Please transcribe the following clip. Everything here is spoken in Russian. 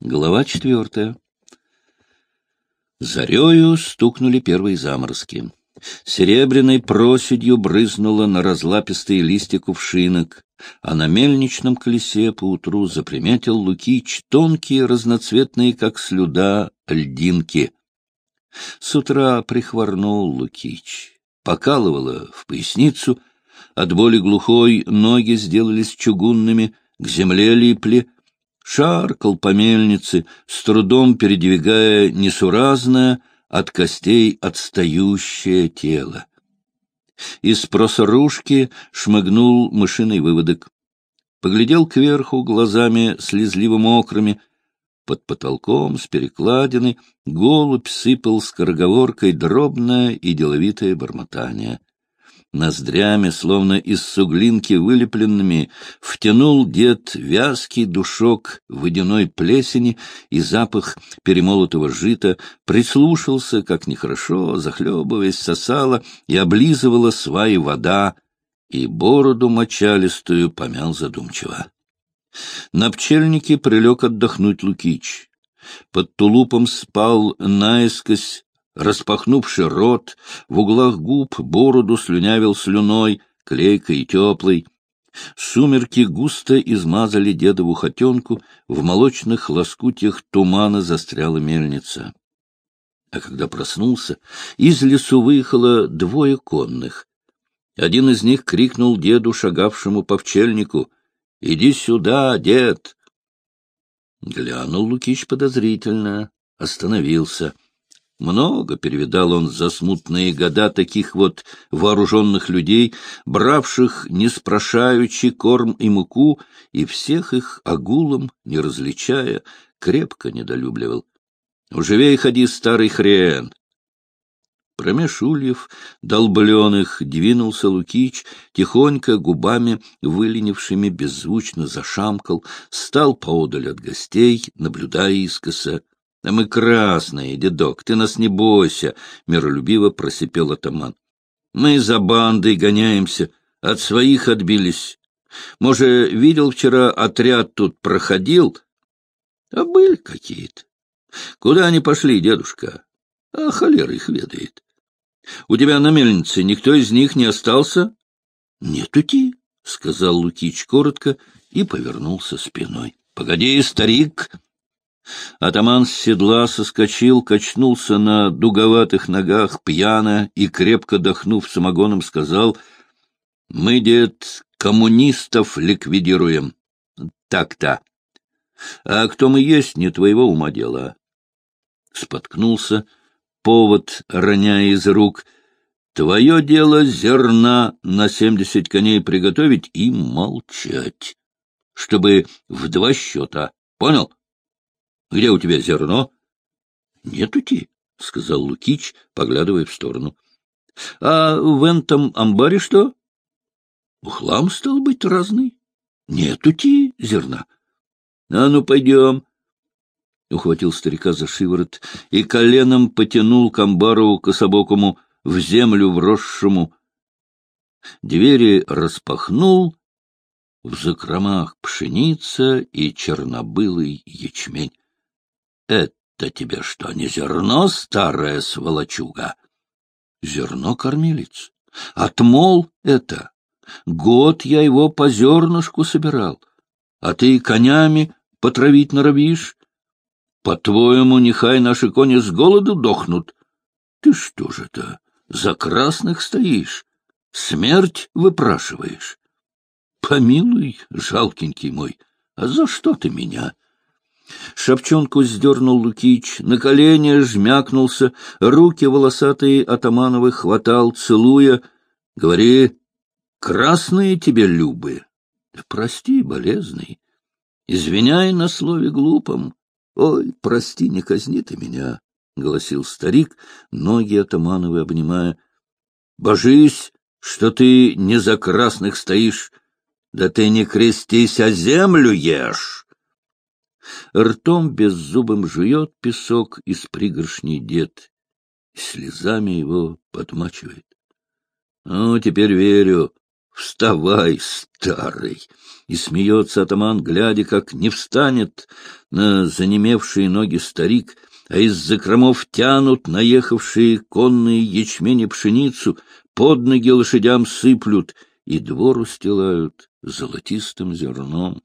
Глава четвертая. Зарею стукнули первые заморозки. Серебряной проседью брызнуло на разлапистые листья кувшинок, а на мельничном колесе поутру заприметил Лукич тонкие, разноцветные, как слюда, льдинки. С утра прихворнул Лукич. Покалывало в поясницу, от боли глухой ноги сделались чугунными, к земле липли — шаркал по мельнице, с трудом передвигая несуразное, от костей отстающее тело. Из просорушки шмыгнул мышиный выводок. Поглядел кверху глазами слезливо-мокрыми. Под потолком с перекладины голубь сыпал скороговоркой дробное и деловитое бормотание ноздрями, словно из суглинки вылепленными, втянул дед вязкий душок водяной плесени и запах перемолотого жита, прислушался, как нехорошо, захлебываясь, сосала и облизывала сваи вода, и бороду мочалистую помял задумчиво. На пчельнике прилег отдохнуть Лукич. Под тулупом спал наискось распахнувший рот, в углах губ бороду слюнявил слюной, клейкой и теплой. Сумерки густо измазали дедову хотенку, в молочных лоскутях тумана застряла мельница. А когда проснулся, из лесу выехало двое конных. Один из них крикнул деду, шагавшему по пчельнику, — Иди сюда, дед! Глянул Лукич подозрительно, остановился — много перевидал он за смутные года таких вот вооруженных людей, бравших, не спрашаючи, корм и муку, и всех их огулом, не различая, крепко недолюбливал. «Уживей ходи, старый хрен!» Промеж ульев долбленых двинулся Лукич, тихонько губами выленившими беззвучно зашамкал, стал поодаль от гостей, наблюдая искоса. — Да мы красные, дедок, ты нас не бойся, — миролюбиво просипел атаман. — Мы за бандой гоняемся, от своих отбились. Может, видел вчера отряд тут проходил? А были какие-то. Куда они пошли, дедушка? А холера их ведает. У тебя на мельнице никто из них не остался? — Нет, уйти, — сказал Лукич коротко и повернулся спиной. — Погоди, старик! Атаман с седла соскочил, качнулся на дуговатых ногах, пьяно и, крепко дохнув самогоном, сказал, — Мы, дед, коммунистов ликвидируем. Так-то. А кто мы есть, не твоего ума дело. Споткнулся, повод роняя из рук. Твое дело зерна на семьдесят коней приготовить и молчать, чтобы в два счета. Понял? Где у тебя зерно? — Нету-ти, — сказал Лукич, поглядывая в сторону. — А в этом амбаре что? — Хлам, стал быть, разный. — Нету-ти зерна. — А ну, пойдем. Ухватил старика за шиворот и коленом потянул к амбару кособокому в землю вросшему. Двери распахнул, в закромах пшеница и чернобылый ячмень. Это тебе что, не зерно, старая сволочуга? Зерно, кормилец. Отмол это. Год я его по зернышку собирал. А ты конями потравить норовишь? По-твоему, нехай наши кони с голоду дохнут? Ты что же это, за красных стоишь? Смерть выпрашиваешь? Помилуй, жалкенький мой, а за что ты меня? Шапчонку сдернул Лукич, на колени жмякнулся, руки волосатые атамановы хватал, целуя. — Говори, красные тебе любы. Да прости, болезный. Извиняй на слове глупом. Ой, прости, не казни ты меня, — голосил старик, ноги атамановы обнимая. — Божись, что ты не за красных стоишь, да ты не крестись, а землю ешь ртом беззубым жует песок из пригоршней дед, и слезами его подмачивает. Ну, теперь верю, Вставай, старый! И смеется атаман, глядя, как не встанет на занемевшие ноги старик, а из закромов тянут наехавшие конные ячмени пшеницу, под ноги лошадям сыплют и двор устилают золотистым зерном.